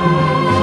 Música